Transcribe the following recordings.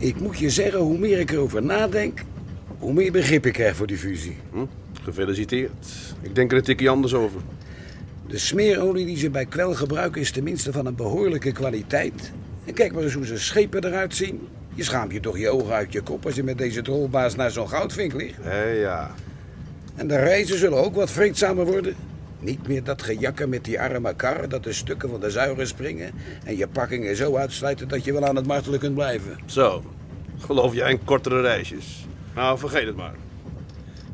Ik moet je zeggen, hoe meer ik erover nadenk, hoe meer begrip ik krijg voor die fusie. Hm? Gefeliciteerd. Ik denk er een tikje anders over. De smeerolie die ze bij kwel gebruiken is tenminste van een behoorlijke kwaliteit. En kijk maar eens hoe ze schepen eruit zien. Je schaamt je toch je ogen uit je kop als je met deze trolbaas naar zo'n goudvink ligt. Hé ja. En de reizen zullen ook wat vreedzamer worden. Niet meer dat gejakker met die arme kar dat de stukken van de zuigen springen... en je pakkingen zo uitsluiten dat je wel aan het martelen kunt blijven. Zo. Geloof jij in kortere reisjes? Nou, vergeet het maar.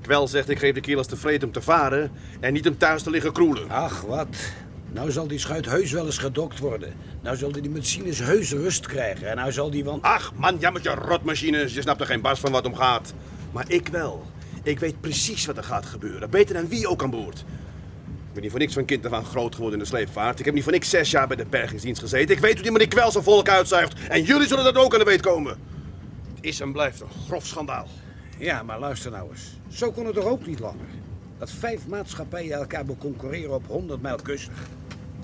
Kwel zegt ik geef de kerels tevreden om te varen en niet om thuis te liggen kroelen. Ach, wat. Nou zal die schuit heus wel eens gedokt worden. Nou zullen die machines heus rust krijgen. En nou zal die want... Ach man, jij met je rotmachines. Je snapt er geen bas van wat om gaat. Maar ik wel. Ik weet precies wat er gaat gebeuren. Beter dan wie ook aan boord. Ik ben niet voor niks van kind af aan groot geworden in de sleepvaart. Ik heb niet voor niks zes jaar bij de bergingsdienst gezeten. Ik weet hoe die meneer Kwel zijn volk uitzuigt. En jullie zullen dat ook aan de weet komen. Het is en blijft een grof schandaal. Ja, maar luister nou eens. Zo kon het toch ook niet langer? Dat vijf maatschappijen elkaar concurreren op 100 mijl kust.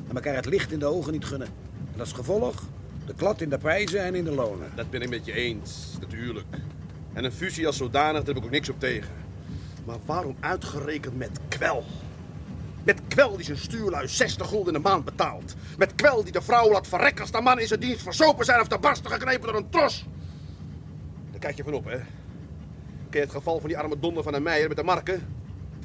En elkaar het licht in de ogen niet gunnen. En is gevolg de klad in de prijzen en in de lonen. Dat ben ik met je eens, natuurlijk. En een fusie als zodanig, daar heb ik ook niks op tegen. Maar waarom uitgerekend met kwel? Met kwel die zijn stuurlui 60 gulden in de maand betaalt. Met kwel die de vrouw laat verrekken als de man in zijn dienst verzopen zijn of de barsten geknepen door een tros. Daar kijk je van op, hè. Ken je het geval van die arme donder van een meijer met de marken?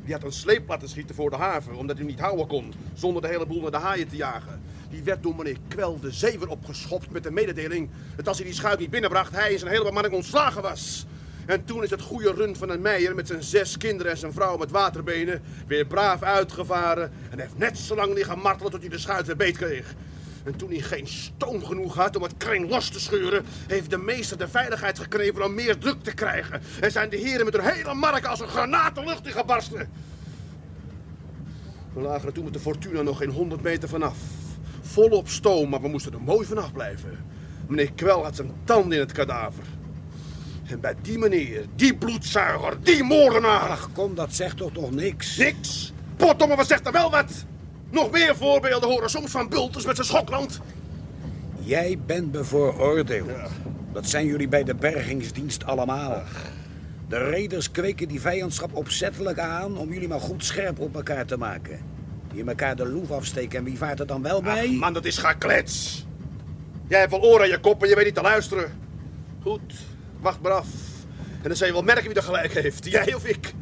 Die had een sleep laten schieten voor de haven, omdat hij niet houden kon, zonder de hele boel naar de haaien te jagen. Die werd door meneer Kwel de zever opgeschopt met de mededeling dat als hij die schuit niet binnenbracht, hij en zijn hele bemanning ontslagen was. En toen is het goede rund van een meijer met zijn zes kinderen en zijn vrouw met waterbenen weer braaf uitgevaren en heeft net zo lang liggen martelen tot hij de schuit weer beet kreeg. En toen hij geen stoom genoeg had om het kring los te scheuren, heeft de meester de veiligheid geknepen om meer druk te krijgen. En zijn de heren met hun hele marken als een granaat de lucht in gebarsten. We lagen er toen met de Fortuna nog geen 100 meter vanaf. Volop stoom, maar we moesten er mooi vanaf blijven. Meneer Kwel had zijn tanden in het kadaver. En bij die meneer, die bloedzuiger, die moordenaar... Ach, kom, dat zegt toch nog niks? Niks! Potdomme, wat zegt er wel wat? Nog meer voorbeelden horen soms van Bulters met zijn Schokland. Jij bent bevooroordeeld. Dat zijn jullie bij de bergingsdienst allemaal. De raiders kweken die vijandschap opzettelijk aan om jullie maar goed scherp op elkaar te maken. Die elkaar de loef afsteken en wie vaart er dan wel bij? Ach, man, dat is geklets. Jij hebt wel oren aan je kop en je weet niet te luisteren. Goed, wacht maar af. En dan zul je wel merken wie er gelijk heeft, jij of ik.